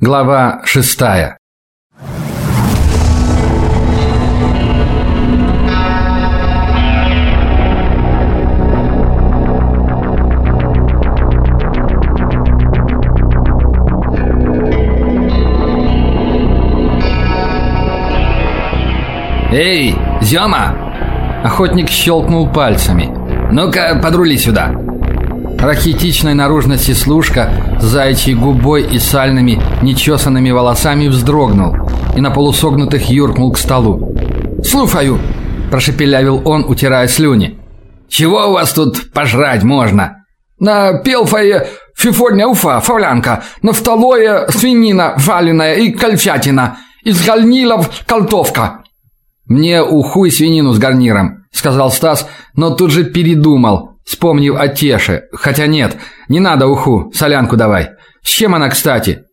Глава шестая «Эй, Зёма!» Охотник щелкнул пальцами. «Ну-ка, подрули сюда!» Рахитичной наружности служка с заячьей губой и сальными, нечесанными волосами вздрогнул и на полусогнутых юркнул к столу. «Слушаю!» – прошепелявил он, утирая слюни. «Чего у вас тут пожрать можно?» «На пелфае фифорня уфа, фавлянка, на второе свинина валеная и кольчатина, из гальнилов колтовка». «Мне уху и свинину с гарниром», – сказал Стас, но тут же передумал, вспомнив о Теше. Хотя нет, не надо уху, солянку давай. С чем она, кстати?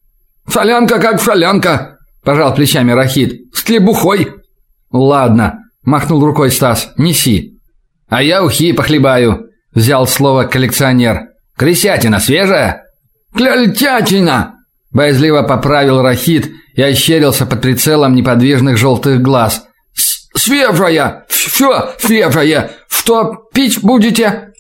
Солянка как солянка, пожал плечами Рахит. С хлебухой. Ладно, махнул рукой Стас. Неси. А я ухи похлебаю, взял слово коллекционер. Крысятина свежая? Кляльтятина, боязливо поправил Рахит и ощерился под прицелом неподвижных желтых глаз. Свежая, все свежая. Что пить будете?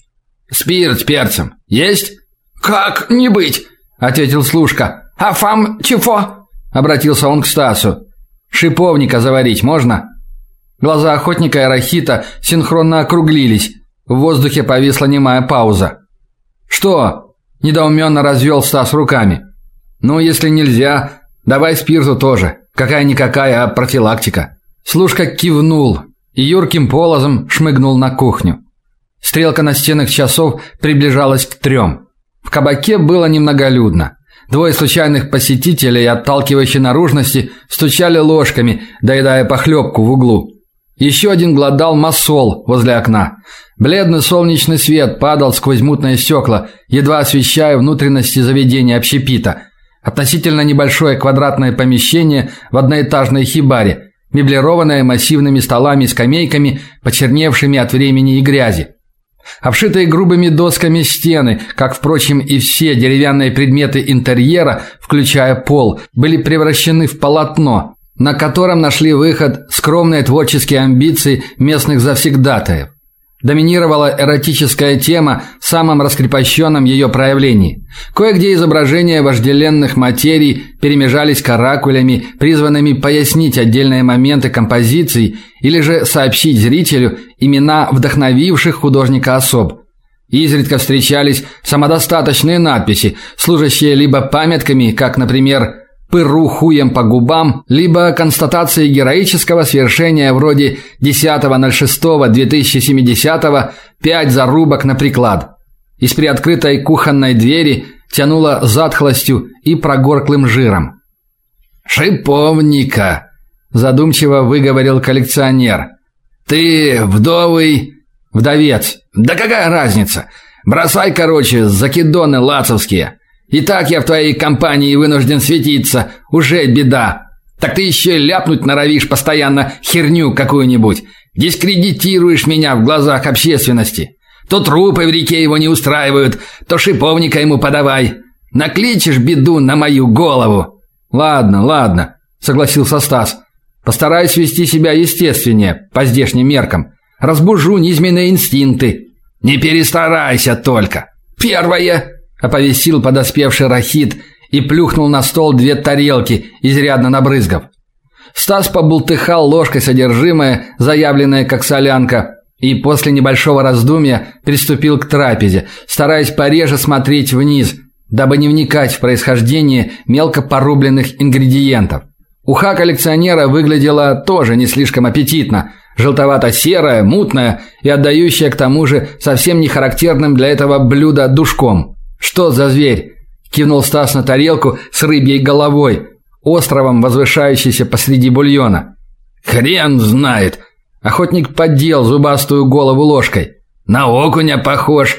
Спирт перцем. Есть? Как не быть, ответил служка. А фам чего? обратился он к Стасу. Шиповника заварить можно? Глаза охотника и Рахита синхронно округлились. В воздухе повисла немая пауза. Что? недоуменно развел Стас руками. Ну, если нельзя, давай спирту тоже. Какая никакая, а профилактика. Служка кивнул и юрким полозом шмыгнул на кухню. Стрелка настенных часов приближалась к трем. В кабаке было немноголюдно. Двое случайных посетителей, отталкивающей наружности, стучали ложками, доедая похлебку в углу. Еще один глодал масол возле окна. Бледный солнечный свет падал сквозь мутные стекла, едва освещая внутренности заведения общепита. Относительно небольшое квадратное помещение в одноэтажной хибаре, меблированное массивными столами и скамейками, почерневшими от времени и грязи. Обшитые грубыми досками стены, как впрочем и все деревянные предметы интерьера, включая пол, были превращены в полотно, на котором нашли выход скромные творческие амбиции местных завсегдатаев. Доминировала эротическая тема в самом раскрепощенном ее проявлении. Кое-где изображения вожделенных материй перемежались каракулями, призванными пояснить отдельные моменты композиции или же сообщить зрителю имена вдохновивших художника особ. Изредка встречались самодостаточные надписи, служащие либо памятками, как, например, пыру хуем по губам, либо констатацией героического свершения вроде 10.06.2070 пять зарубок на приклад. Из приоткрытой кухонной двери тянуло затхлостью и прогорклым жиром. «Шиповника!» – задумчиво выговорил коллекционер. «Ты вдовый...» «Вдовец. Да какая разница? Бросай, короче, закидоны лацовские. И так я в твоей компании вынужден светиться, уже беда. Так ты еще ляпнуть норовишь постоянно херню какую-нибудь. Дискредитируешь меня в глазах общественности. То трупы в реке его не устраивают, то шиповника ему подавай. Накличешь беду на мою голову. Ладно, ладно, согласился Стас. Постараюсь вести себя естественнее, по здешним меркам. Разбужу низменные инстинкты. Не перестарайся только. Первое оповестил подоспевший Рахит и плюхнул на стол две тарелки, изрядно набрызгав. Стас побултыхал ложкой содержимое, заявленное как солянка, и после небольшого раздумья приступил к трапезе, стараясь пореже смотреть вниз, дабы не вникать в происхождение мелко порубленных ингредиентов. Уха коллекционера выглядела тоже не слишком аппетитно, желтовато-серая, мутная и отдающая к тому же совсем не характерным для этого блюда душком. Что за зверь? кивнул Стас на тарелку с рыбьей головой, островом возвышающейся посреди бульона. Хрен знает. Охотник поддел зубастую голову ложкой. На окуня похож.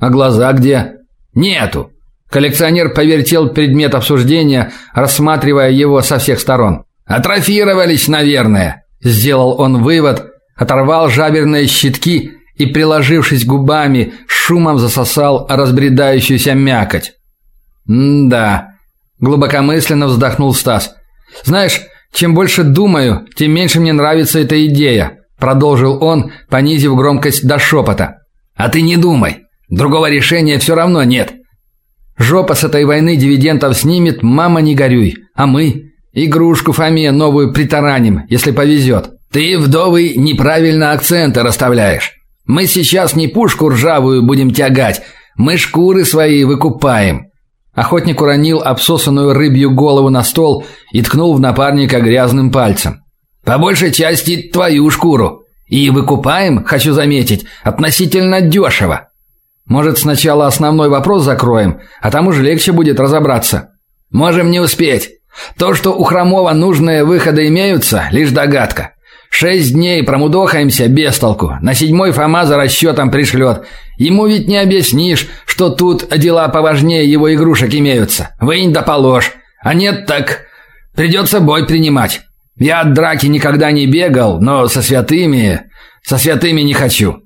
А глаза где? Нету. Коллекционер повертел предмет обсуждения, рассматривая его со всех сторон. Атрофировались, наверное, сделал он вывод, оторвал жаберные щитки и, приложившись губами, шумом засосал разбредающуюся мякоть. М-да. глубокомысленно вздохнул Стас. Знаешь, чем больше думаю, тем меньше мне нравится эта идея, продолжил он, понизив громкость до шепота. А ты не думай. Другого решения все равно нет. Жопа с этой войны дивидендов снимет, мама не горюй. А мы игрушку Фоме новую притараним, если повезет. Ты, вдовый, неправильно акценты расставляешь. Мы сейчас не пушку ржавую будем тягать, мы шкуры свои выкупаем. Охотник уронил обсосанную рыбью голову на стол и ткнул в напарника грязным пальцем. По большей части твою шкуру. И выкупаем, хочу заметить, относительно дешево. Может, сначала основной вопрос закроем, а там уже легче будет разобраться. Можем не успеть. То, что у Хромова нужные выходы имеются, лишь догадка. Шесть дней промудохаемся без толку. На седьмой Фома за расчетом пришлет. Ему ведь не объяснишь, что тут дела поважнее его игрушек имеются. Вынь да положь. А нет так придется бой принимать. Я от драки никогда не бегал, но со святыми... Со святыми не хочу.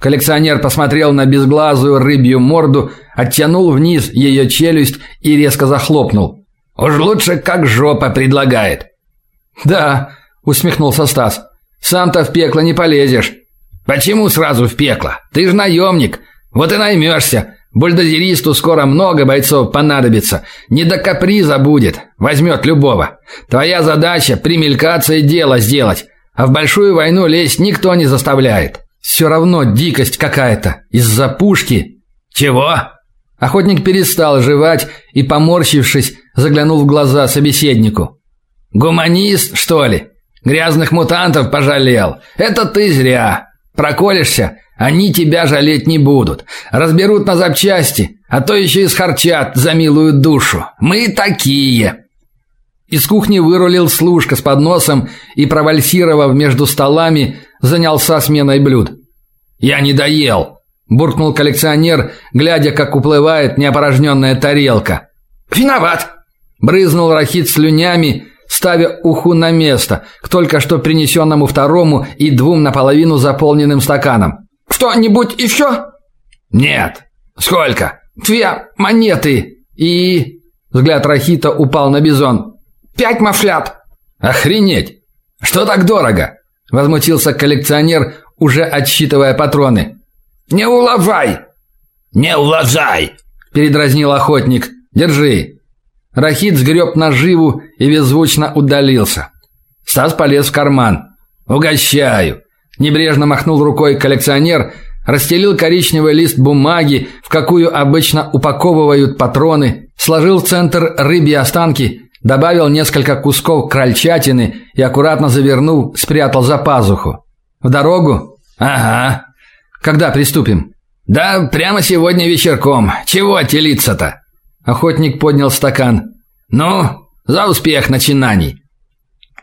Коллекционер посмотрел на безглазую рыбью морду, оттянул вниз ее челюсть и резко захлопнул. «Уж лучше как жопа предлагает». «Да», усмехнулся Стас. Сам-то в пекло не полезешь. Почему сразу в пекло? Ты же наемник. Вот и наймешься. Бульдозеристу скоро много бойцов понадобится. Не до каприза будет. Возьмет любого. Твоя задача примелькаться и дело сделать. А в большую войну лезть никто не заставляет. Все равно дикость какая-то. Из-за пушки. Чего? Охотник перестал жевать и, поморщившись, заглянул в глаза собеседнику. Гуманист, что ли? Грязных мутантов пожалел. Это ты зря. Проколешься, они тебя жалеть не будут. Разберут на запчасти, а то еще и схарчат за милую душу. Мы такие. Из кухни вырулил служка с подносом и, провальсировав между столами, занялся сменой блюд. «Я не доел», – буркнул коллекционер, глядя, как уплывает неопорожненная тарелка. «Виноват», – брызнул Рахит слюнями, ставя уху на место к только что принесенному второму и двум наполовину заполненным стаканам. «Что-нибудь еще?» «Нет». «Сколько?» «Две монеты и...» Взгляд Рахита упал на бизон. «Пять мафлят». «Охренеть! Что так дорого?» Возмутился коллекционер, уже отсчитывая патроны. «Не улажай!» «Не улажай!» Передразнил охотник. «Держи!» Рахит сгреб наживу и беззвучно удалился. Стас полез в карман. «Угощаю!» Небрежно махнул рукой коллекционер, расстелил коричневый лист бумаги, в какую обычно упаковывают патроны, сложил в центр рыбьи останки, добавил несколько кусков крольчатины и аккуратно завернув, спрятал за пазуху. «В дорогу?» «Ага». «Когда приступим?» «Да прямо сегодня вечерком. Чего телиться-то?» Охотник поднял стакан. «Ну, за успех начинаний!»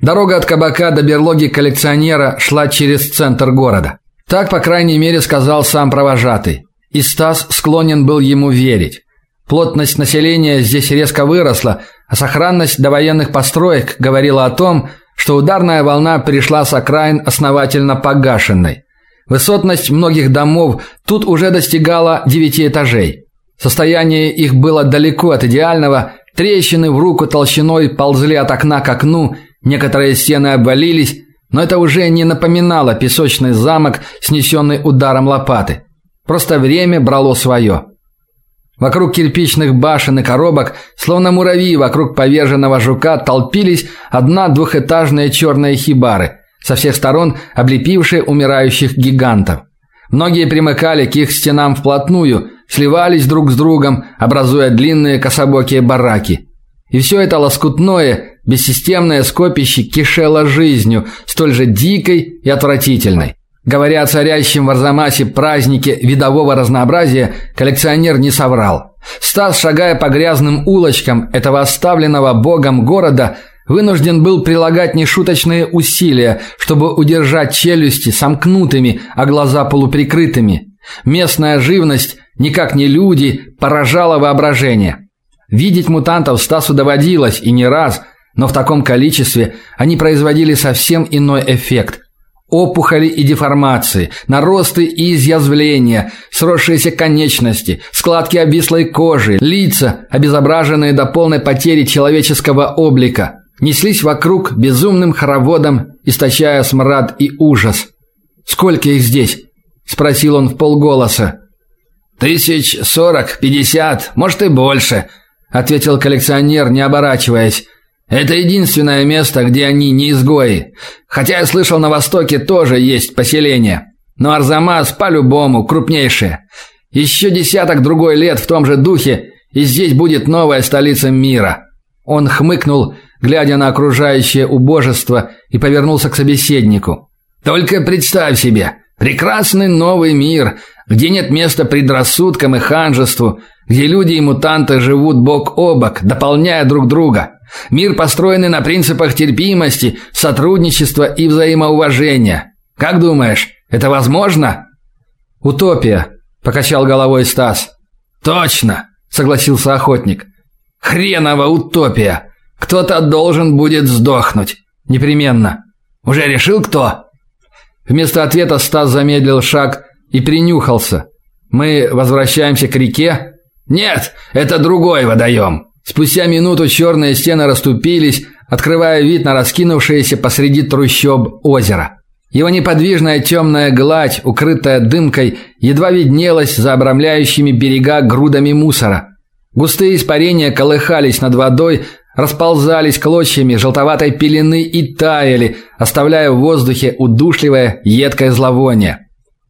Дорога от кабака до берлоги коллекционера шла через центр города. Так, по крайней мере, сказал сам провожатый. И Стас склонен был ему верить. Плотность населения здесь резко выросла, а сохранность довоенных построек говорила о том, что ударная волна пришла с окраин основательно погашенной. Высотность многих домов тут уже достигала девяти этажей. Состояние их было далеко от идеального, трещины в руку толщиной ползли от окна к окну, некоторые стены обвалились, но это уже не напоминало песочный замок, снесенный ударом лопаты. Просто время брало свое. Вокруг кирпичных башен и коробок, словно муравьи вокруг поверженного жука, толпились одна двухэтажные черные хибары, со всех сторон облепившие умирающих гигантов. Многие примыкали к их стенам вплотную, сливались друг с другом, образуя длинные кособокие бараки. И все это лоскутное, бессистемное скопище кишело жизнью, столь же дикой и отвратительной. Говоря о царящем в Арзамасе празднике видового разнообразия, коллекционер не соврал. Стас, шагая по грязным улочкам этого оставленного богом города, вынужден был прилагать нешуточные усилия, чтобы удержать челюсти сомкнутыми, а глаза полуприкрытыми. Местная живность, никак не люди, поражала воображение. Видеть мутантов Стасу доводилось и не раз, но в таком количестве они производили совсем иной эффект. Опухоли и деформации, наросты и изъязвления, сросшиеся конечности, складки обвислой кожи, лица, обезображенные до полной потери человеческого облика, неслись вокруг безумным хороводом, источая смрад и ужас. «Сколько их здесь?» – спросил он в полголоса. «Тысяч сорок, пятьдесят, может и больше», – ответил коллекционер, не оборачиваясь. Это единственное место, где они не изгои. Хотя я слышал, на востоке тоже есть поселение. Но Арзамас по-любому крупнейшее. Еще десяток другой лет в том же духе, и здесь будет новая столица мира. Он хмыкнул, глядя на окружающее убожество, и повернулся к собеседнику. Только представь себе, прекрасный новый мир, где нет места предрассудкам и ханжеству, где люди и мутанты живут бок о бок, дополняя друг друга. Мир, построенный на принципах терпимости, сотрудничества и взаимоуважения. Как думаешь, это возможно? Утопия, покачал головой Стас. Точно, согласился охотник. Хренова утопия. Кто-то должен будет сдохнуть. Непременно. Уже решил кто? Вместо ответа Стас замедлил шаг и принюхался. Мы возвращаемся к реке? Нет, это другой водоем. Спустя минуту черные стены расступились, открывая вид на раскинувшееся посреди трущоб озеро. Его неподвижная темная гладь, укрытая дымкой, едва виднелась за обрамляющими берега грудами мусора. Густые испарения колыхались над водой, расползались клочьями желтоватой пелены и таяли, оставляя в воздухе удушливое едкое зловоние.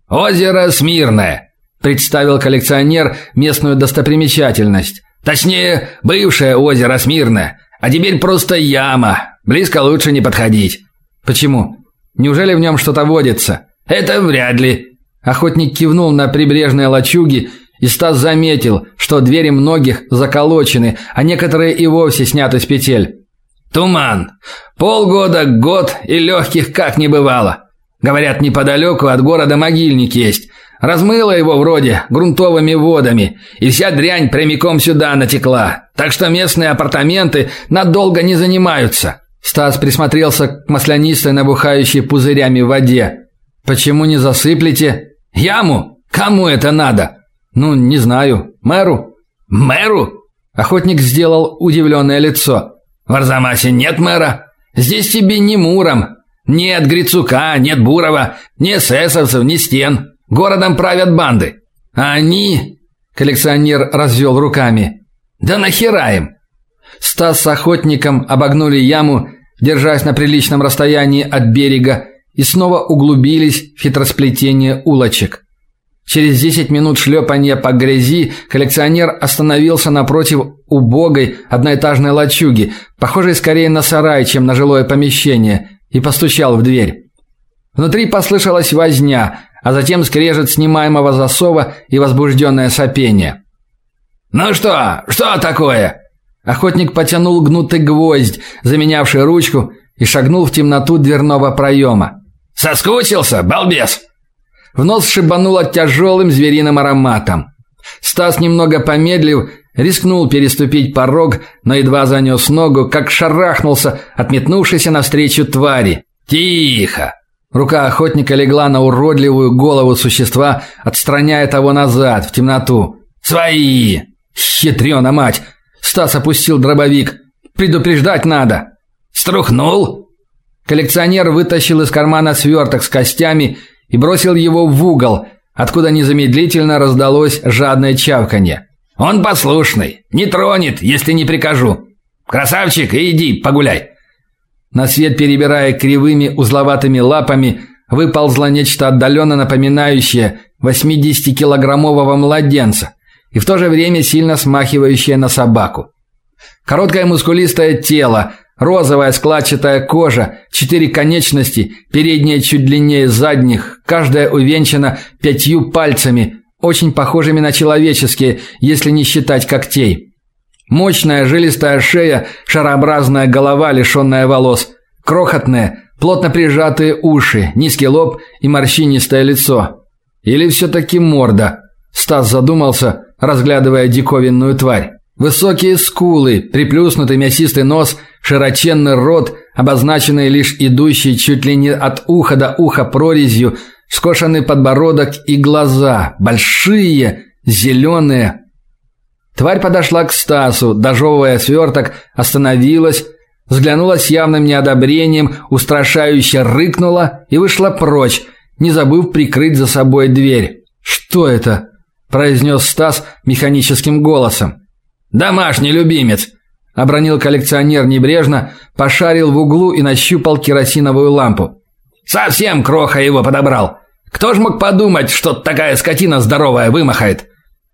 «Озеро Смирное», – представил коллекционер местную достопримечательность. Точнее, бывшее озеро Смирное, а теперь просто яма. Близко лучше не подходить. Почему? Неужели в нем что-то водится? Это вряд ли. Охотник кивнул на прибрежные лачуги, и Стас заметил, что двери многих заколочены, а некоторые и вовсе сняты с петель. Туман. Полгода, год и легких как не бывало. Говорят, неподалеку от города могильник есть. Размыло его вроде грунтовыми водами, и вся дрянь прямиком сюда натекла. Так что местные апартаменты надолго не занимаются. Стас присмотрелся к маслянистой, набухающей пузырями воде. Почему не засыплете яму? Кому это надо? Ну, не знаю. Мэру? Мэру? Охотник сделал удивленное лицо. В Арзамасе нет мэра. Здесь тебе не Муром. Нет Грицука, нет Бурова, ни эсэсовцев, ни стен. Городом правят банды. А они, коллекционер развел руками. Да нахера им? Стас с охотником обогнули яму, держась на приличном расстоянии от берега, и снова углубились в хитросплетение улочек. Через десять минут шлепанья по грязи коллекционер остановился напротив убогой одноэтажной лачуги, похожей скорее на сарай, чем на жилое помещение, и постучал в дверь. Внутри послышалась возня, а затем скрежет снимаемого засова и возбужденное сопение. «Ну что? Что такое?» Охотник потянул гнутый гвоздь, заменявший ручку, и шагнул в темноту дверного проема. «Соскучился, балбес?» В нос шибануло тяжелым звериным ароматом. Стас, немного помедлив, рискнул переступить порог, но едва занес ногу, как шарахнулся от метнувшейся навстречу твари. «Тихо!» Рука охотника легла на уродливую голову существа, отстраняя того назад, в темноту. «Свои!» «Хитрена мать!» Стас опустил дробовик. «Предупреждать надо!» «Струхнул?» Коллекционер вытащил из кармана сверток с костями и бросил его в угол, откуда незамедлительно раздалось жадное чавканье. «Он послушный, не тронет, если не прикажу. Красавчик, иди погуляй!» На свет, перебирая кривыми узловатыми лапами, выползло нечто отдаленно напоминающее 80-килограммового младенца и в то же время сильно смахивающее на собаку. Короткое мускулистое тело, розовая складчатая кожа, четыре конечности, передняя чуть длиннее задних, каждая увенчана пятью пальцами, очень похожими на человеческие, если не считать когтей. Мощная жилистая шея, шарообразная голова, лишенная волос, крохотные, плотно прижатые уши, низкий лоб и морщинистое лицо. Или все-таки морда? Стас задумался, разглядывая диковинную тварь. Высокие скулы, приплюснутый мясистый нос, широченный рот, обозначенные лишь идущей чуть ли не от уха до уха прорезью, скошенный подбородок и глаза, большие, зеленые. Тварь подошла к Стасу, дожевывая сверток, остановилась, взглянула с явным неодобрением, устрашающе рыкнула и вышла прочь, не забыв прикрыть за собой дверь. «Что это?» – произнес Стас механическим голосом. «Домашний любимец», – обронил коллекционер небрежно, пошарил в углу и нащупал керосиновую лампу. «Совсем кроха его подобрал. Кто ж мог подумать, что такая скотина здоровая вымахает?»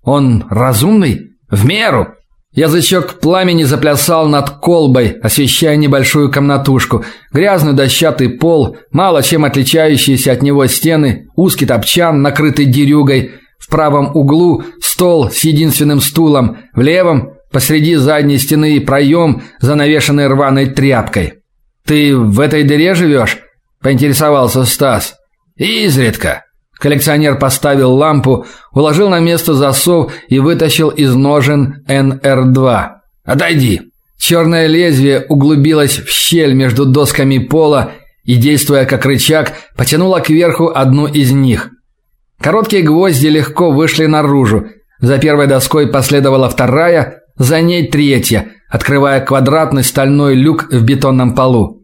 «Он разумный?» «В меру!» Язычок пламени заплясал над колбой, освещая небольшую комнатушку. Грязный дощатый пол, мало чем отличающиеся от него стены, узкий топчан, накрытый дерюгой. В правом углу стол с единственным стулом, в левом посреди задней стены проем, занавешенный рваной тряпкой. «Ты в этой дыре живешь?» – поинтересовался Стас. «Изредка», Коллекционер поставил лампу, уложил на место засов и вытащил из ножен НР-2. «Отойди!» Черное лезвие углубилось в щель между досками пола и, действуя как рычаг, потянуло кверху одну из них. Короткие гвозди легко вышли наружу. За первой доской последовала вторая, за ней третья, открывая квадратный стальной люк в бетонном полу.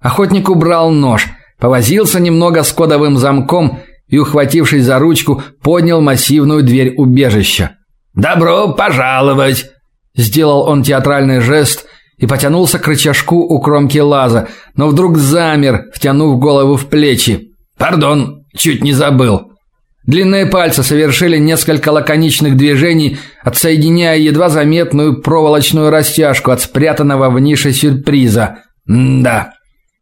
Охотник убрал нож, повозился немного с кодовым замком и, ухватившись за ручку, поднял массивную дверь убежища. «Добро пожаловать!» Сделал он театральный жест и потянулся к рычажку у кромки лаза, но вдруг замер, втянув голову в плечи. «Пардон, чуть не забыл». Длинные пальцы совершили несколько лаконичных движений, отсоединяя едва заметную проволочную растяжку от спрятанного в нише сюрприза. «М-да.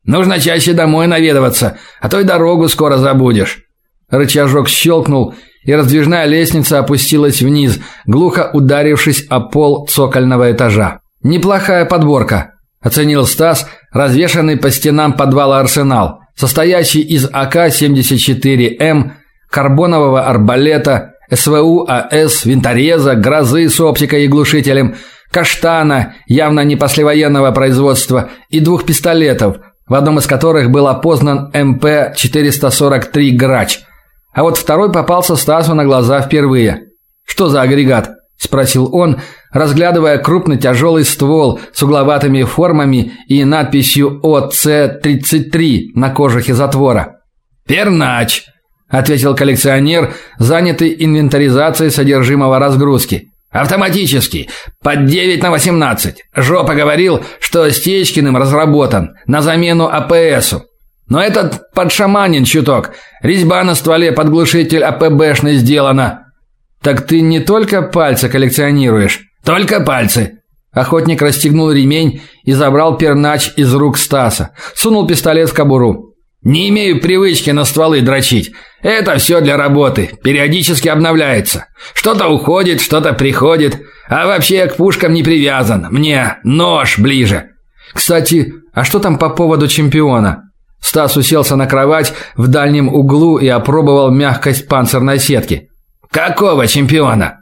Нужно чаще домой наведываться, а то и дорогу скоро забудешь». Рычажок щелкнул, и раздвижная лестница опустилась вниз, глухо ударившись о пол цокольного этажа. Неплохая подборка, оценил Стас, развешанный по стенам подвала арсенал, состоящий из АК-74М, карбонового арбалета, СВУ АС, винтореза, грозы с оптикой и глушителем, каштана, явно не послевоенного производства, и двух пистолетов, в одном из которых был опознан МП-443 «Грач», а вот второй попался Стасу на глаза впервые. «Что за агрегат?» – спросил он, разглядывая крупный тяжелый ствол с угловатыми формами и надписью ОЦ-33 на кожухе затвора. «Пернач», – ответил коллекционер, занятый инвентаризацией содержимого разгрузки. «Автоматический, под 9 на 18. Жопа говорил, что Стечкиным разработан, на замену АПСу. Но этот подшаманин чуток. Резьба на стволе под глушитель АПБшный сделана. Так ты не только пальцы коллекционируешь, только пальцы. Охотник расстегнул ремень и забрал пернач из рук Стаса. Сунул пистолет в кобуру. Не имею привычки на стволы дрочить. Это все для работы, периодически обновляется. Что-то уходит, что-то приходит, а вообще я к пушкам не привязан. Мне нож ближе. Кстати, а что там по поводу чемпиона? Стас уселся на кровать в дальнем углу и опробовал мягкость панцирной сетки. Какого чемпиона?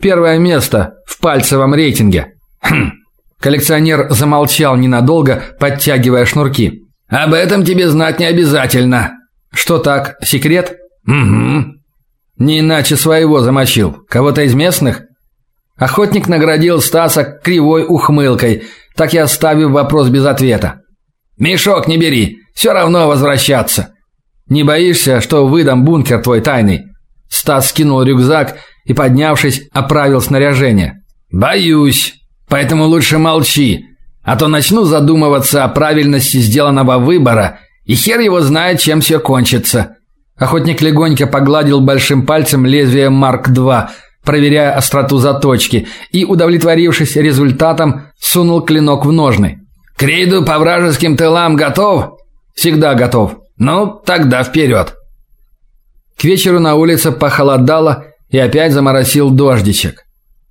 Первое место в пальцевом рейтинге. Хм. Коллекционер замолчал ненадолго, подтягивая шнурки. Об этом тебе знать не обязательно. Что так? Секрет? Угу. Не иначе своего замочил. Кого-то из местных? Охотник наградил Стаса кривой ухмылкой, так и оставив вопрос без ответа. Мешок не бери. Все равно возвращаться. Не боишься, что выдам бункер твой тайный? Стас скинул рюкзак и, поднявшись, оправил снаряжение. Боюсь. Поэтому лучше молчи, а то начну задумываться о правильности сделанного выбора, и хер его знает, чем все кончится. Охотник легонько погладил большим пальцем лезвие Марк-2, проверяя остроту заточки, и, удовлетворившись результатом, сунул клинок в ножны. «К по вражеским тылам готов?» Всегда готов. Ну, тогда вперед!» К вечеру на улице похолодало и опять заморосил дождичек.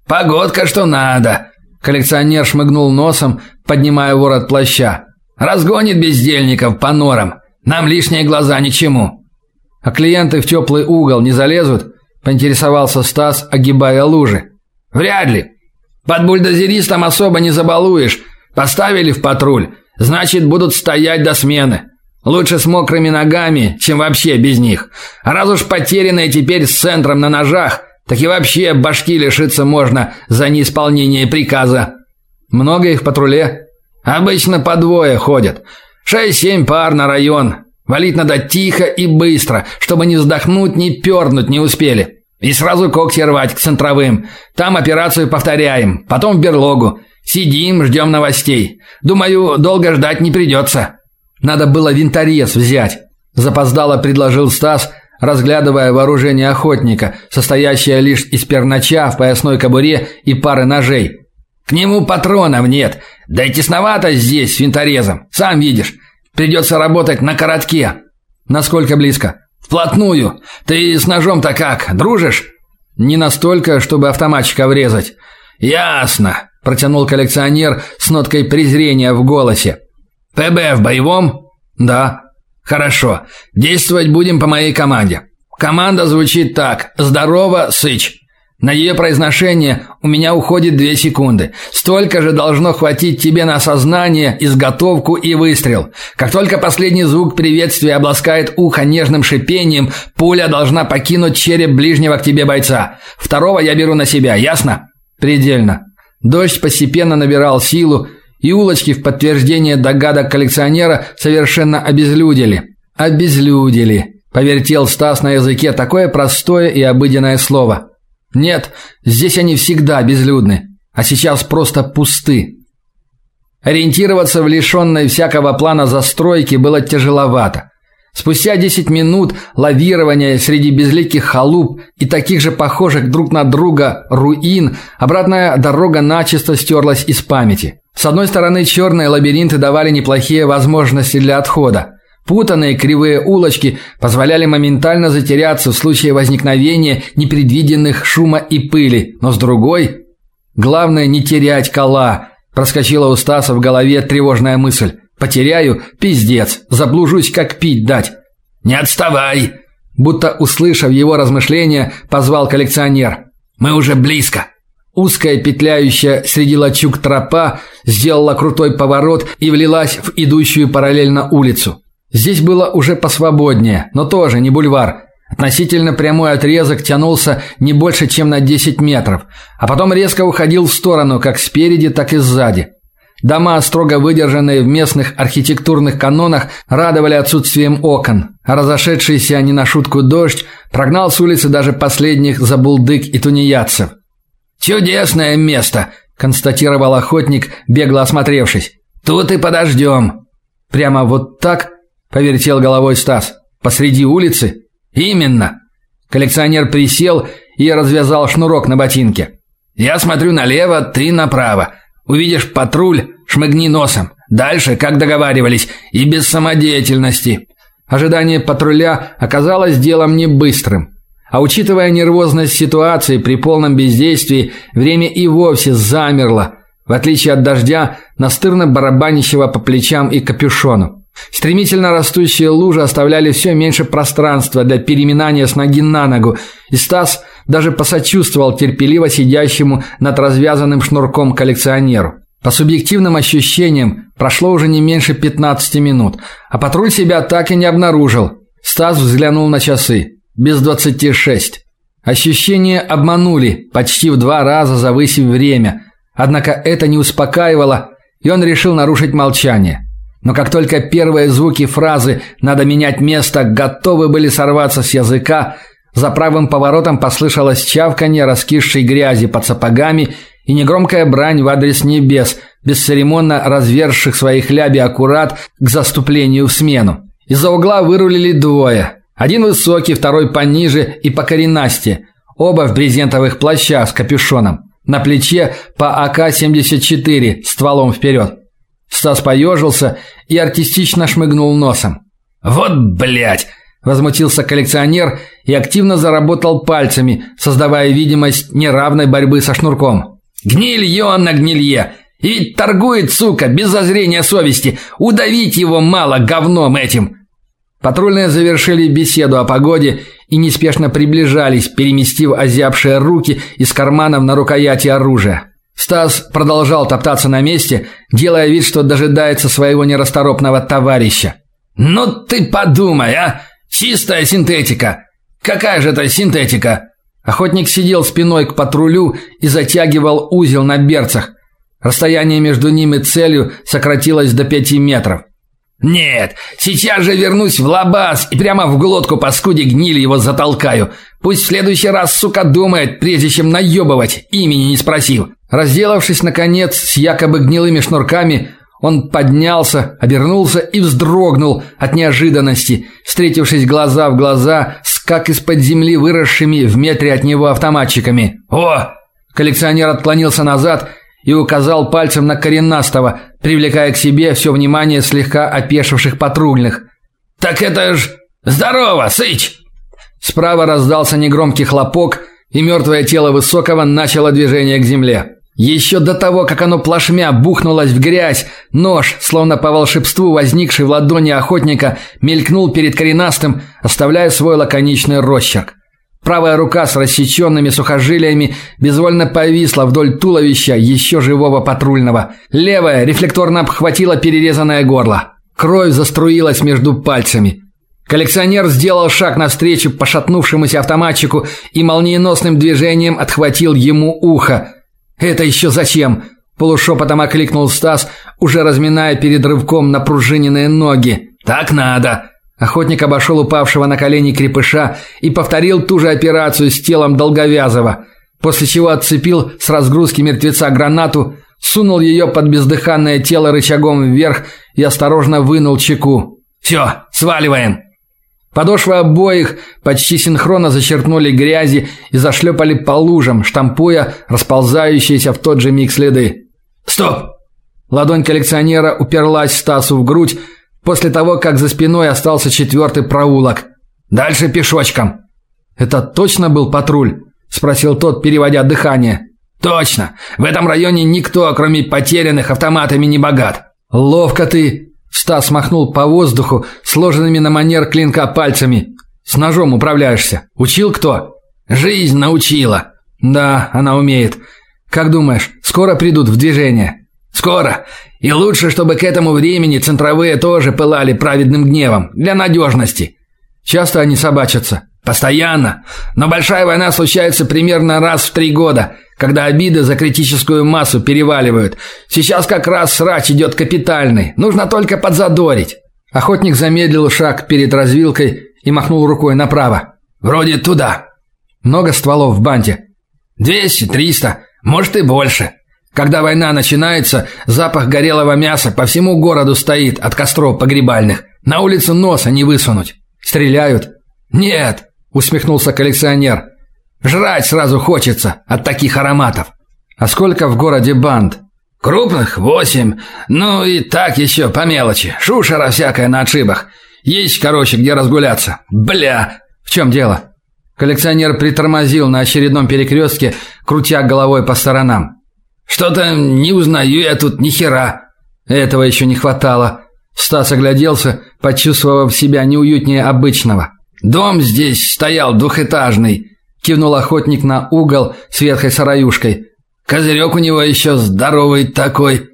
Погодка что надо. Коллекционер шмыгнул носом, поднимая ворот плаща. Разгонит бездельников по норам. Нам лишние глаза ни к чему. А клиенты в теплый угол не залезут? поинтересовался Стас, огибая лужи. Вряд ли. Под бульдозеристом особо не забалуешь. Поставили в патруль, Значит, будут стоять до смены. Лучше с мокрыми ногами, чем вообще без них. А раз уж потерянные теперь с центром на ножах, так и вообще башки лишиться можно за неисполнение приказа. Много их в патруле? Обычно по двое ходят. Шесть-семь пар на район. Валить надо тихо и быстро, чтобы не вздохнуть, ни пернуть не успели. И сразу когти рвать к центровым. Там операцию повторяем, потом в берлогу. Сидим, ждем новостей. Думаю, долго ждать не придется». Надо было винторез взять, запоздало предложил Стас, разглядывая вооружение охотника, состоящее лишь из пернача в поясной кобуре и пары ножей. К нему патронов нет, да и тесновато здесь с винторезом. Сам видишь, придется работать на коротке. Насколько близко? Вплотную. Ты с ножом-то как, дружишь? Не настолько, чтобы автоматчика врезать. Ясно, протянул коллекционер с ноткой презрения в голосе. ПБ в боевом? Да. Хорошо. Действовать будем по моей команде. Команда звучит так: Здорово, Сыч. На ее произношение у меня уходит две секунды. Столько же должно хватить тебе на осознание, изготовку и выстрел. Как только последний звук приветствия обласкает ухо нежным шипением, пуля должна покинуть череп ближнего к тебе бойца. Второго я беру на себя, ясно? Предельно. Дождь постепенно набирал силу, и улочки в подтверждение догадок коллекционера совершенно обезлюдили. Обезлюдили. Повертел Стас на языке такое простое и обыденное слово. Нет, здесь они всегда безлюдны, а сейчас просто пусты. Ориентироваться в лишенной всякого плана застройки было тяжеловато. Спустя 10 минут лавирования среди безликих халуп и таких же похожих друг на друга руин, обратная дорога начисто стерлась из памяти. С одной стороны, черные лабиринты давали неплохие возможности для отхода. Путанные кривые улочки позволяли моментально затеряться в случае возникновения непредвиденных шума и пыли, но с другой, главное не терять кола. Проскочила у Стаса в голове тревожная мысль. Потеряю пиздец, заблужусь как пить дать. Не отставай, будто услышав его размышления, позвал коллекционер. Мы уже близко. Узкая петляющая среди лачуг тропа сделала крутой поворот и влилась в идущую параллельно улицу. Здесь было уже посвободнее, но тоже не бульвар. Относительно прямой отрезок тянулся не больше, чем на 10 метров, а потом резко уходил в сторону, как спереди, так и сзади. Дома, строго выдержанные в местных архитектурных канонах, радовали отсутствием окон, разошедшийся не на шутку дождь прогнал с улицы даже последних забулдык и тунеядцев. «Чудесное место!» – констатировал охотник, бегло осмотревшись. «Тут и подождем». «Прямо вот так?» – повертел головой Стас. «Посреди улицы?» «Именно». Коллекционер присел и развязал шнурок на ботинке. «Я смотрю налево, ты направо. Увидишь патруль, шмыгни носом. Дальше, как договаривались, и без самодеятельности». Ожидание патруля оказалось делом не быстрым. А учитывая нервозность ситуации при полном бездействии, время и вовсе замерло, в отличие от дождя, настырно барабанящего по плечам и капюшону. Стремительно растущие лужи оставляли все меньше пространства для переминания с ноги на ногу, и Стас даже посочувствовал терпеливо сидящему над развязанным шнурком коллекционеру. По субъективным ощущениям, прошло уже не меньше 15 минут, а патруль себя так и не обнаружил. Стас взглянул на часы без двадцати шесть. Ощущения обманули, почти в два раза завысив время. Однако это не успокаивало, и он решил нарушить молчание. Но как только первые звуки фразы «надо менять место» готовы были сорваться с языка, за правым поворотом послышалось чавканье раскисшей грязи под сапогами и негромкая брань в адрес небес, бесцеремонно разверзших свои хляби аккурат к заступлению в смену. Из-за угла вырулили двое. Один высокий, второй пониже и покоренастее. Оба в брезентовых плащах с капюшоном. На плече по АК-74 стволом вперед. Стас поежился и артистично шмыгнул носом. «Вот, блядь!» – возмутился коллекционер и активно заработал пальцами, создавая видимость неравной борьбы со шнурком. «Гнилье на гнилье! И торгует, сука, без зазрения совести! Удавить его мало говном этим! Патрульные завершили беседу о погоде и неспешно приближались, переместив озябшие руки из карманов на рукояти оружия. Стас продолжал топтаться на месте, делая вид, что дожидается своего нерасторопного товарища. «Ну ты подумай, а! Чистая синтетика! Какая же это синтетика?» Охотник сидел спиной к патрулю и затягивал узел на берцах. Расстояние между ним и целью сократилось до пяти метров. «Нет, сейчас же вернусь в лабаз и прямо в глотку паскуде гнили его затолкаю. Пусть в следующий раз, сука, думает, прежде чем наебывать, имени не спросил». Разделавшись, наконец, с якобы гнилыми шнурками, он поднялся, обернулся и вздрогнул от неожиданности, встретившись глаза в глаза с как из-под земли выросшими в метре от него автоматчиками. «О!» Коллекционер отклонился назад и указал пальцем на коренастого, привлекая к себе все внимание слегка опешивших патрульных. «Так это ж... Здорово, Сыч!» Справа раздался негромкий хлопок, и мертвое тело Высокого начало движение к земле. Еще до того, как оно плашмя бухнулось в грязь, нож, словно по волшебству возникший в ладони охотника, мелькнул перед коренастым, оставляя свой лаконичный росчерк. Правая рука с рассеченными сухожилиями безвольно повисла вдоль туловища еще живого патрульного. Левая рефлекторно обхватила перерезанное горло. Кровь заструилась между пальцами. Коллекционер сделал шаг навстречу пошатнувшемуся автоматчику и молниеносным движением отхватил ему ухо. «Это еще зачем?» – полушепотом окликнул Стас, уже разминая перед рывком напружиненные ноги. «Так надо!» Охотник обошел упавшего на колени крепыша и повторил ту же операцию с телом Долговязова, после чего отцепил с разгрузки мертвеца гранату, сунул ее под бездыханное тело рычагом вверх и осторожно вынул чеку. «Все, сваливаем!» Подошвы обоих почти синхронно зачерпнули грязи и зашлепали по лужам, штампуя расползающиеся в тот же миг следы. «Стоп!» Ладонь коллекционера уперлась Стасу в грудь после того, как за спиной остался четвертый проулок. «Дальше пешочком!» «Это точно был патруль?» – спросил тот, переводя дыхание. «Точно! В этом районе никто, кроме потерянных, автоматами не богат!» «Ловко ты!» Стас махнул по воздуху сложенными на манер клинка пальцами. С ножом управляешься. Учил кто? Жизнь научила. Да, она умеет. Как думаешь, скоро придут в движение? Скоро. И лучше, чтобы к этому времени центровые тоже пылали праведным гневом для надежности. Часто они собачатся. Постоянно. Но большая война случается примерно раз в три года, когда обиды за критическую массу переваливают. Сейчас как раз срач идет капитальный. Нужно только подзадорить. Охотник замедлил шаг перед развилкой и махнул рукой направо. Вроде туда. Много стволов в банде. Двести, триста, может и больше. Когда война начинается, запах горелого мяса по всему городу стоит от костров погребальных. На улицу носа не высунуть. Стреляют? Нет, усмехнулся коллекционер. Жрать сразу хочется от таких ароматов. А сколько в городе банд? Крупных восемь. Ну и так еще по мелочи. Шушера всякая на отшибах. Есть, короче, где разгуляться. Бля, в чем дело? Коллекционер притормозил на очередном перекрестке, крутя головой по сторонам. Что-то не узнаю я тут ни хера. Этого еще не хватало. Стас огляделся, почувствовав себя неуютнее обычного. Дом здесь стоял двухэтажный, кивнул охотник на угол с ветхой сараюшкой. Козырек у него еще здоровый такой.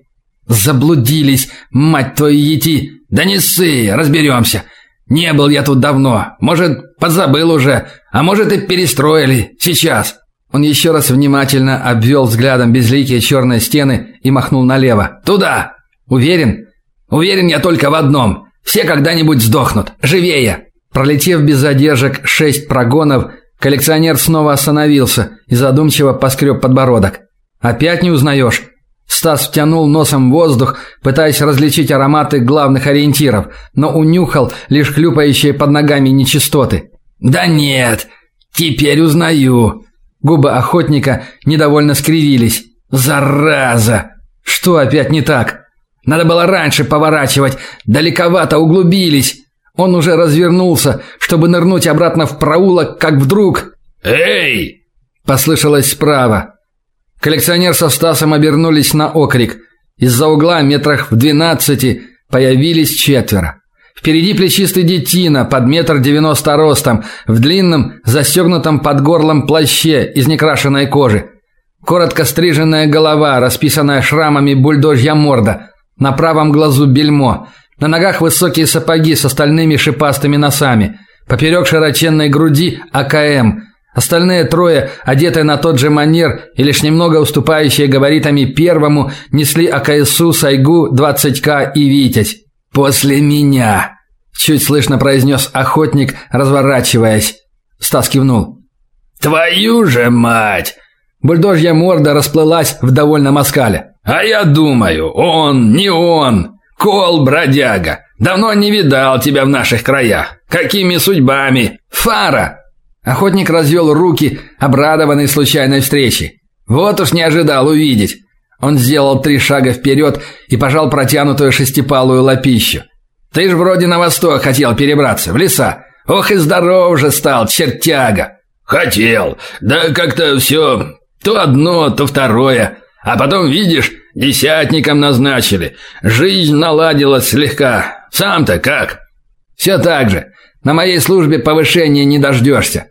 Заблудились, мать твою ети. Да не ссы, разберемся. Не был я тут давно. Может, подзабыл уже, а может и перестроили сейчас. Он еще раз внимательно обвел взглядом безликие черные стены и махнул налево. Туда. Уверен? Уверен я только в одном. Все когда-нибудь сдохнут. Живее. Пролетев без задержек шесть прогонов, коллекционер снова остановился и задумчиво поскреб подбородок. «Опять не узнаешь?» Стас втянул носом воздух, пытаясь различить ароматы главных ориентиров, но унюхал лишь хлюпающие под ногами нечистоты. «Да нет, теперь узнаю». Губы охотника недовольно скривились. «Зараза!» «Что опять не так?» «Надо было раньше поворачивать, далековато углубились». Он уже развернулся, чтобы нырнуть обратно в проулок, как вдруг... «Эй!» – послышалось справа. Коллекционер со Стасом обернулись на окрик. Из-за угла метрах в двенадцати появились четверо. Впереди плечистый детина под метр девяносто ростом, в длинном, застегнутом под горлом плаще из некрашенной кожи. Коротко стриженная голова, расписанная шрамами бульдожья морда, на правом глазу бельмо, на ногах высокие сапоги с остальными шипастыми носами, поперек широченной груди АКМ. Остальные трое, одетые на тот же манер и лишь немного уступающие габаритами первому, несли АКСУ, Сайгу, 20К и Витязь. «После меня!» – чуть слышно произнес охотник, разворачиваясь. Стас кивнул. «Твою же мать!» Бульдожья морда расплылась в довольном оскале. «А я думаю, он, не он. Кол, бродяга. Давно не видал тебя в наших краях. Какими судьбами? Фара!» Охотник развел руки, обрадованный случайной встречей. Вот уж не ожидал увидеть. Он сделал три шага вперед и пожал протянутую шестипалую лапищу. «Ты ж вроде на восток хотел перебраться, в леса. Ох и здоров же стал, чертяга!» «Хотел. Да как-то все то одно, то второе. А потом, видишь, десятником назначили. Жизнь наладилась слегка. Сам-то как?» «Все так же. На моей службе повышения не дождешься.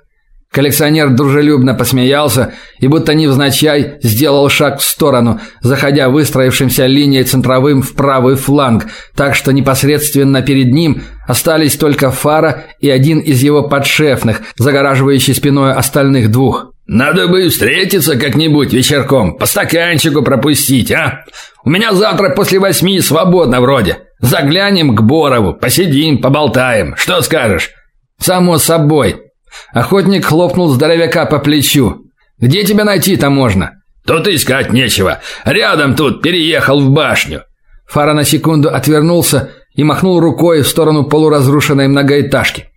Коллекционер дружелюбно посмеялся и будто невзначай сделал шаг в сторону, заходя выстроившимся линией центровым в правый фланг, так что непосредственно перед ним остались только Фара и один из его подшефных, загораживающий спиной остальных двух. Надо бы встретиться как-нибудь вечерком, по стаканчику пропустить, а? У меня завтра после восьми свободно вроде. Заглянем к Борову, посидим, поболтаем. Что скажешь? Само собой. Охотник хлопнул здоровяка по плечу. Где тебя найти-то можно? Тут искать нечего. Рядом тут переехал в башню. Фара на секунду отвернулся и махнул рукой в сторону полуразрушенной многоэтажки.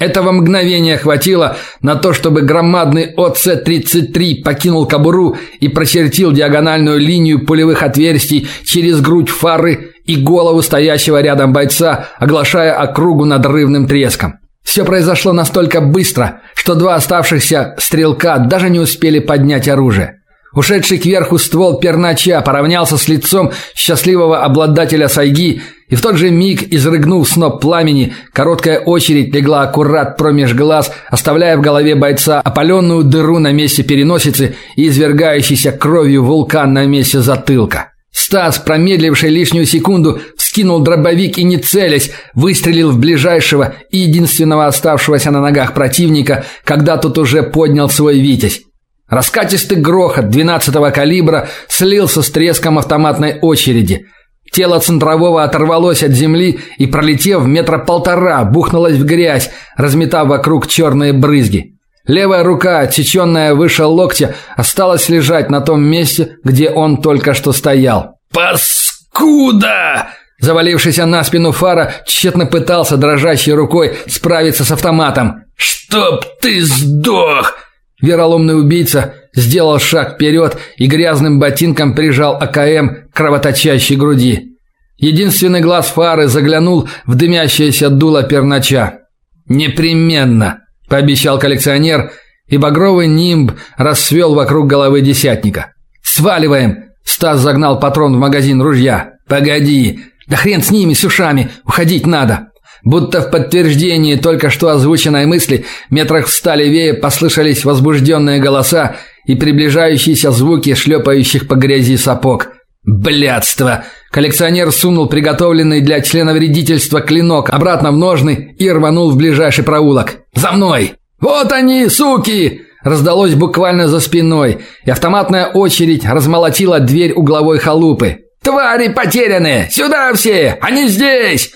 Этого мгновения хватило на то, чтобы громадный ОЦ-33 покинул кобуру и прочертил диагональную линию пулевых отверстий через грудь фары и голову стоящего рядом бойца, оглашая округу надрывным треском. Все произошло настолько быстро, что два оставшихся стрелка даже не успели поднять оружие. Ушедший кверху ствол пернача поравнялся с лицом счастливого обладателя сайги, и в тот же миг, изрыгнув сноп пламени, короткая очередь легла аккурат промеж глаз, оставляя в голове бойца опаленную дыру на месте переносицы и извергающийся кровью вулкан на месте затылка. Стас, промедливший лишнюю секунду, вскинул дробовик и не целясь, выстрелил в ближайшего и единственного оставшегося на ногах противника, когда тот уже поднял свой витязь. Раскатистый грохот 12-го калибра слился с треском автоматной очереди. Тело центрового оторвалось от земли и, пролетев метра полтора, бухнулось в грязь, разметав вокруг черные брызги. Левая рука, отсеченная выше локтя, осталась лежать на том месте, где он только что стоял. «Паскуда!» Завалившийся на спину Фара тщетно пытался дрожащей рукой справиться с автоматом. «Чтоб ты сдох!» Вероломный убийца сделал шаг вперед и грязным ботинком прижал АКМ к кровоточащей груди. Единственный глаз фары заглянул в дымящееся дуло пернача. «Непременно!» – пообещал коллекционер, и багровый нимб расцвел вокруг головы десятника. «Сваливаем!» – Стас загнал патрон в магазин ружья. «Погоди! Да хрен с ними, с ушами! Уходить надо!» Будто в подтверждении только что озвученной мысли, метрах в ста левее послышались возбужденные голоса и приближающиеся звуки шлепающих по грязи сапог. Блядство! Коллекционер сунул приготовленный для члена вредительства клинок обратно в ножны и рванул в ближайший проулок. «За мной!» «Вот они, суки!» Раздалось буквально за спиной, и автоматная очередь размолотила дверь угловой халупы. «Твари потерянные! Сюда все! Они здесь!»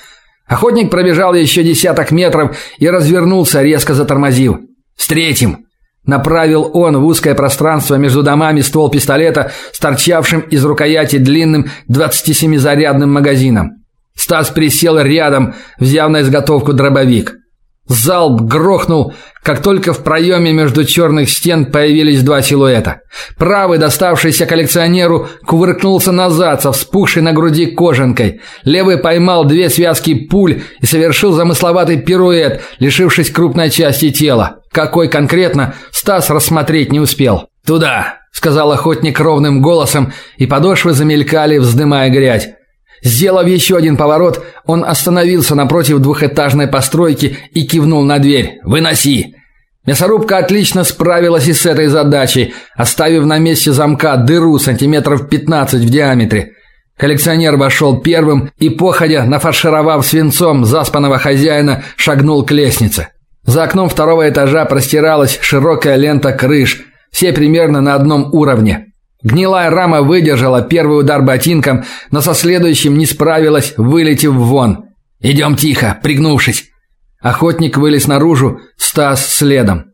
Охотник пробежал еще десяток метров и развернулся, резко затормозив. «С третьим!» Направил он в узкое пространство между домами ствол пистолета с торчавшим из рукояти длинным 27-зарядным магазином. Стас присел рядом, взяв на изготовку дробовик. Залп грохнул, как только в проеме между черных стен появились два силуэта. Правый, доставшийся коллекционеру, кувыркнулся назад со вспухшей на груди кожанкой. Левый поймал две связки пуль и совершил замысловатый пируэт, лишившись крупной части тела. Какой конкретно, Стас рассмотреть не успел. «Туда!» – сказал охотник ровным голосом, и подошвы замелькали, вздымая грязь. Сделав еще один поворот, он остановился напротив двухэтажной постройки и кивнул на дверь. «Выноси!» Мясорубка отлично справилась и с этой задачей, оставив на месте замка дыру сантиметров 15 в диаметре. Коллекционер вошел первым и, походя, нафаршировав свинцом заспанного хозяина, шагнул к лестнице. За окном второго этажа простиралась широкая лента крыш, все примерно на одном уровне. Гнилая рама выдержала первый удар ботинком, но со следующим не справилась, вылетев вон. «Идем тихо, пригнувшись». Охотник вылез наружу, Стас следом.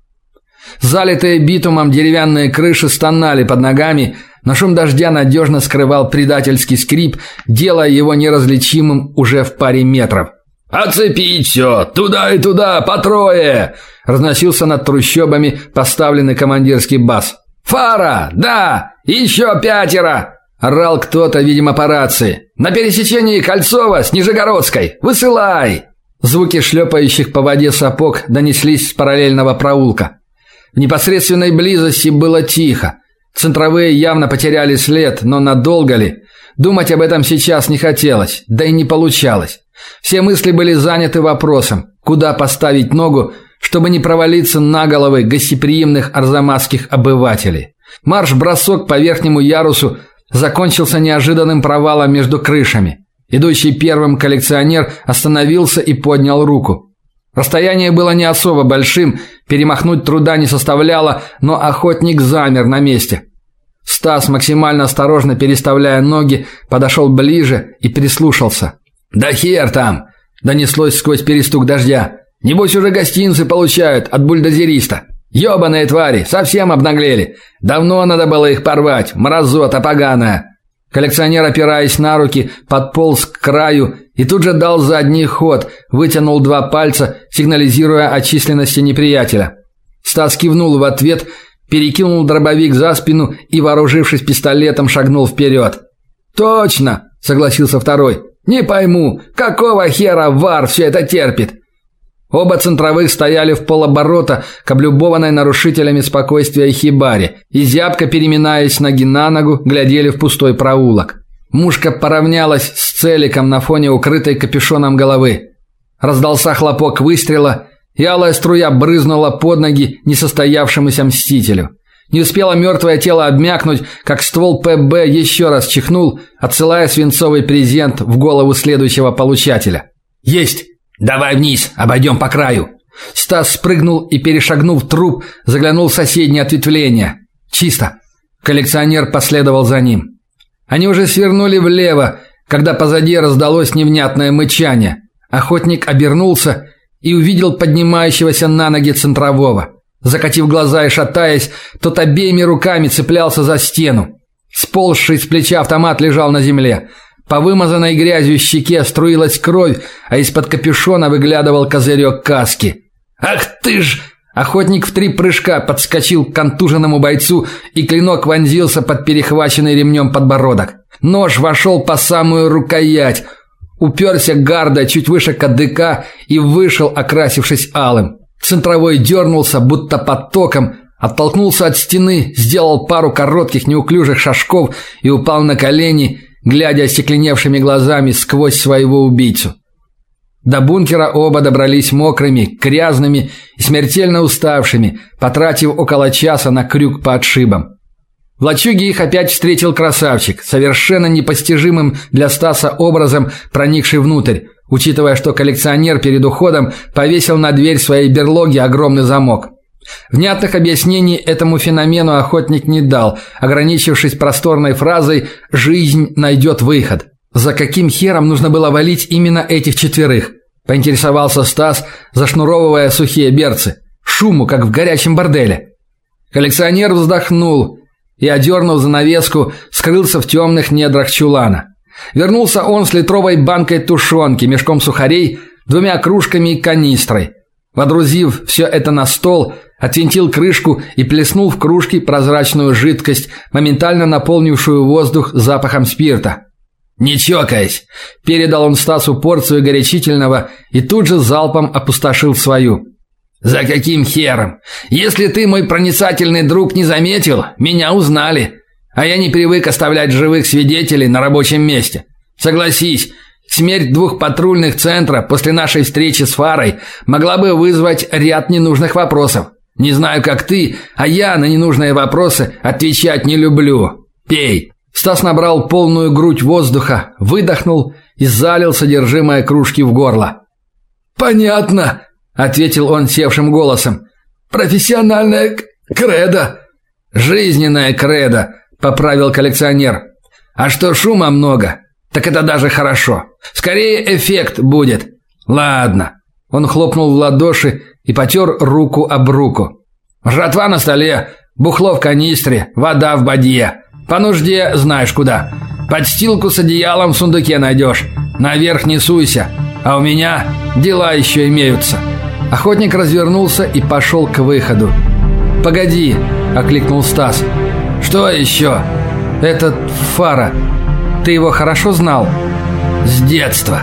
Залитые битумом деревянные крыши стонали под ногами, но шум дождя надежно скрывал предательский скрип, делая его неразличимым уже в паре метров. «Оцепить все! Туда и туда, по трое!» разносился над трущобами поставленный командирский бас. «Фара! Да! Еще пятеро!» орал кто-то, видимо, по рации. «На пересечении Кольцова с Нижегородской! Высылай!» Звуки шлепающих по воде сапог донеслись с параллельного проулка. В непосредственной близости было тихо. Центровые явно потеряли след, но надолго ли? Думать об этом сейчас не хотелось, да и не получалось. Все мысли были заняты вопросом, куда поставить ногу, чтобы не провалиться на головы гостеприимных арзамасских обывателей. Марш-бросок по верхнему ярусу закончился неожиданным провалом между крышами. Идущий первым коллекционер остановился и поднял руку. Расстояние было не особо большим, перемахнуть труда не составляло, но охотник замер на месте. Стас, максимально осторожно переставляя ноги, подошел ближе и прислушался. «Да хер там!» – донеслось сквозь перестук дождя. «Небось уже гостинцы получают от бульдозериста. Ёбаные твари, совсем обнаглели. Давно надо было их порвать, мразота поганая!» Коллекционер, опираясь на руки, подполз к краю и тут же дал задний ход, вытянул два пальца, сигнализируя о численности неприятеля. Стас кивнул в ответ, перекинул дробовик за спину и, вооружившись пистолетом, шагнул вперед. «Точно!» – согласился второй. «Не пойму, какого хера вар все это терпит? Оба центровых стояли в полоборота к облюбованной нарушителями спокойствия хибаре и зябко переминаясь ноги на ногу, глядели в пустой проулок. Мушка поравнялась с целиком на фоне укрытой капюшоном головы. Раздался хлопок выстрела, и алая струя брызнула под ноги несостоявшемуся мстителю. Не успело мертвое тело обмякнуть, как ствол ПБ еще раз чихнул, отсылая свинцовый презент в голову следующего получателя. «Есть!» «Давай вниз, обойдем по краю». Стас спрыгнул и, перешагнув труп, заглянул в соседнее ответвление. «Чисто». Коллекционер последовал за ним. Они уже свернули влево, когда позади раздалось невнятное мычание. Охотник обернулся и увидел поднимающегося на ноги центрового. Закатив глаза и шатаясь, тот обеими руками цеплялся за стену. Сползший с плеча автомат лежал на земле. По вымазанной грязью щеке струилась кровь, а из-под капюшона выглядывал козырек каски. «Ах ты ж!» Охотник в три прыжка подскочил к контуженному бойцу, и клинок вонзился под перехваченный ремнем подбородок. Нож вошел по самую рукоять, уперся гарда чуть выше кадыка и вышел, окрасившись алым. Центровой дернулся, будто под током, оттолкнулся от стены, сделал пару коротких неуклюжих шажков и упал на колени, глядя остекленевшими глазами сквозь своего убийцу. До бункера оба добрались мокрыми, грязными и смертельно уставшими, потратив около часа на крюк по отшибам. В лачуге их опять встретил красавчик, совершенно непостижимым для Стаса образом проникший внутрь, учитывая, что коллекционер перед уходом повесил на дверь своей берлоги огромный замок. Внятных объяснений этому феномену охотник не дал, ограничившись просторной фразой «жизнь найдет выход». За каким хером нужно было валить именно этих четверых? Поинтересовался Стас, зашнуровывая сухие берцы. Шуму, как в горячем борделе. Коллекционер вздохнул и, одернув занавеску, скрылся в темных недрах чулана. Вернулся он с литровой банкой тушенки, мешком сухарей, двумя кружками и канистрой. Водрузив все это на стол, отвинтил крышку и плеснул в кружки прозрачную жидкость, моментально наполнившую воздух запахом спирта. «Не чокаясь!» – передал он Стасу порцию горячительного и тут же залпом опустошил свою. «За каким хером? Если ты, мой проницательный друг, не заметил, меня узнали. А я не привык оставлять живых свидетелей на рабочем месте. Согласись, смерть двух патрульных центра после нашей встречи с Фарой могла бы вызвать ряд ненужных вопросов. Не знаю, как ты, а я на ненужные вопросы отвечать не люблю. Пей. Стас набрал полную грудь воздуха, выдохнул и залил содержимое кружки в горло. Понятно, ответил он севшим голосом. Профессиональная кредо. Жизненная кредо, поправил коллекционер. А что шума много, так это даже хорошо. Скорее эффект будет. Ладно. Он хлопнул в ладоши и потер руку об руку. Жратва на столе, бухло в канистре, вода в бадье. По нужде знаешь куда. Подстилку с одеялом в сундуке найдешь. Наверх не суйся. А у меня дела еще имеются. Охотник развернулся и пошел к выходу. «Погоди!» – окликнул Стас. «Что еще?» «Этот Фара. Ты его хорошо знал?» «С детства!»